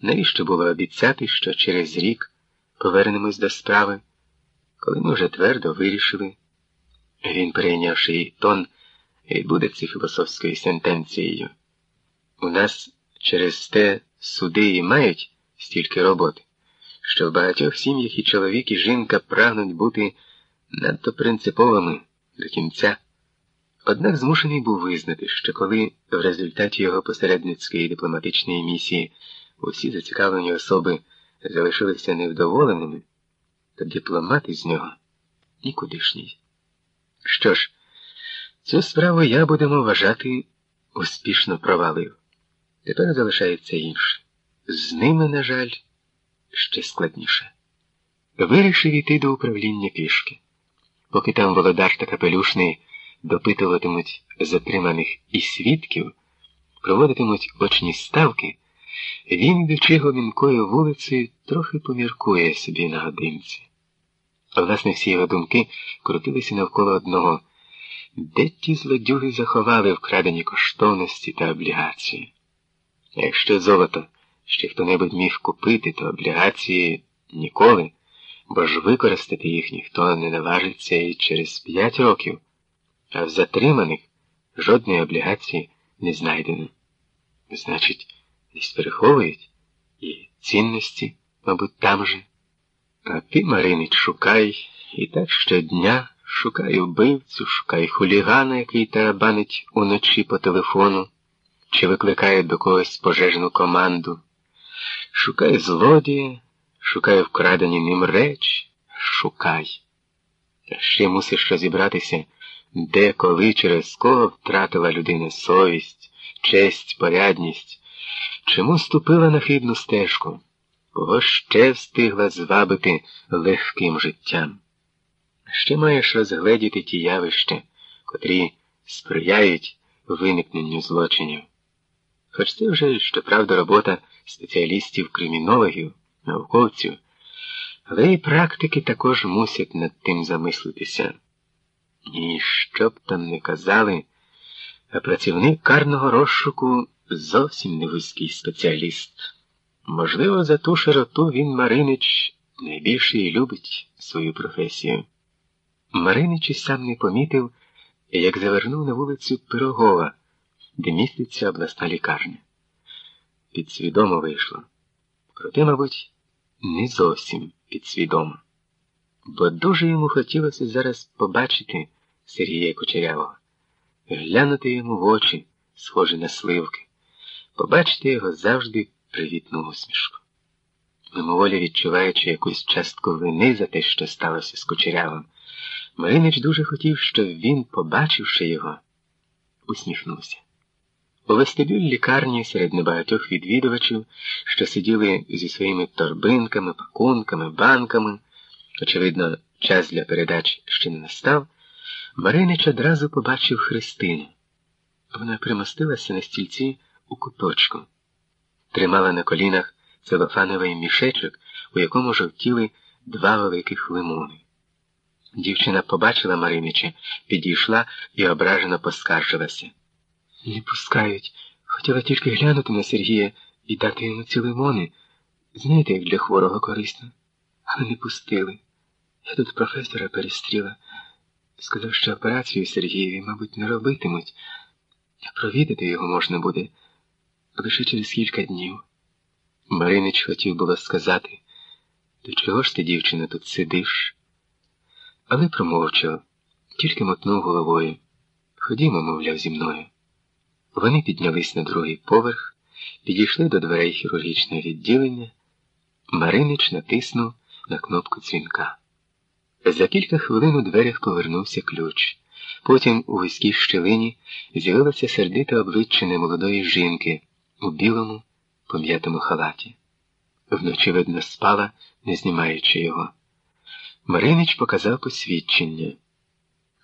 Навіщо було обіцяти, що через рік повернемось до справи, коли ми вже твердо вирішили, він, перейнявши її тон, відбудеться філософською сентенцією. У нас через те суди і мають стільки роботи, що в багатьох сім'ях і чоловік, і жінка прагнуть бути надто принциповими до кінця. Однак змушений був визнати, що коли в результаті його посередницької дипломатичної місії усі зацікавлені особи залишилися невдоволеними, то дипломат із нього нікудишній. Що ж, цю справу я будемо вважати успішно провалив. Тепер залишається інше. З ними, на жаль, ще складніше. Вирішив іти до управління пішки. Поки там володар та капелюшний допитуватимуть затриманих і свідків, проводитимуть очні ставки, він, йдучи гомінкою вулицею, трохи поміркує собі на годинці. Власне, всі його думки крутилися навколо одного, де ті злодюги заховали вкрадені коштовності та облігації. Якщо золото ще хто-небудь міг купити, то облігації ніколи, бо ж використати їх ніхто не наважиться і через п'ять років, а в затриманих жодної облігації не знайдено. Значить, десь переховують і цінності, мабуть, там же. А ти, Маринич, шукай і так щодня шукай вбивцю, шукай хулігана, який тарабанить уночі по телефону, чи викликає до когось пожежну команду. Шукай злодія, шукай вкрадені ним речі, шукай. Та ще мусиш розібратися, де, коли, через кого втратила людина совість, честь, порядність, чому ступила на хибну стежку, кого ще встигла звабити легким життям. Ще маєш розгледіти ті явища, котрі сприяють виникненню злочинів. Хоч це вже, щоправда, робота спеціалістів кримінологів, науковців, але і практики також мусять над тим замислитися. І що б там не казали, а працівник карного розшуку зовсім не вузький спеціаліст. Можливо, за ту широту він Маринич найбільше і любить свою професію. Маринич і сам не помітив, як завернув на вулицю Пирогова, де міститься обласна лікарня. Підсвідомо вийшло. Проте, мабуть, не зовсім підсвідомо. Бо дуже йому хотілося зараз побачити Сергія Кучерявого, глянути йому в очі, схожі на сливки, побачити його завжди привітну усмішку. Мимоволі відчуваючи якусь частку вини за те, що сталося з Кучерявим, Маринич дуже хотів, щоб він, побачивши його, усміхнувся. У вестибюль лікарні серед небагатьох відвідувачів, що сиділи зі своїми торбинками, пакунками, банками, очевидно, час для передач ще не настав, Маринич одразу побачив Христину. Вона примостилася на стільці у куточку, тримала на колінах целофановий мішечок, у якому жовтіли два великих лимони. Дівчина побачила Маринича, підійшла і ображено поскаржилася. Не пускають. Хотіла тільки глянути на Сергія і дати йому ці лимони. Знаєте, як для хворого корисно. Але не пустили. Я тут професора перестріла. Сказав, що операцію Сергієві, мабуть, не робитимуть, а провідати його можна буде лише через кілька днів. Маринич хотів було сказати, до чого ж ти, дівчина, тут сидиш? Але промовчав, тільки мотнув головою. Ходімо, мовляв, зі мною. Вони піднялись на другий поверх, підійшли до дверей хірургічного відділення. Маринич натиснув на кнопку дзвінка. За кілька хвилин у дверях повернувся ключ. Потім у вузькій щелині з'явилося сердите обличчя немолодої жінки у білому, пом'ятому халаті. Вночі, видно, спала, не знімаючи його. Маринич показав посвідчення.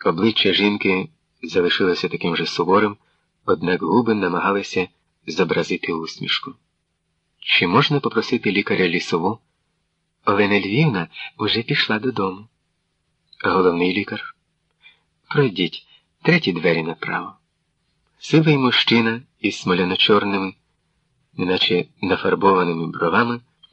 Обличчя жінки залишилося таким же суворим, однак губи намагалися зобразити усмішку. Чи можна попросити лікаря лісову? Олена Львівна уже пішла додому. Головний лікар. Пройдіть треті двері направо. Сивий мужчина із смоляно-чорними, неначе нафарбованими бровами.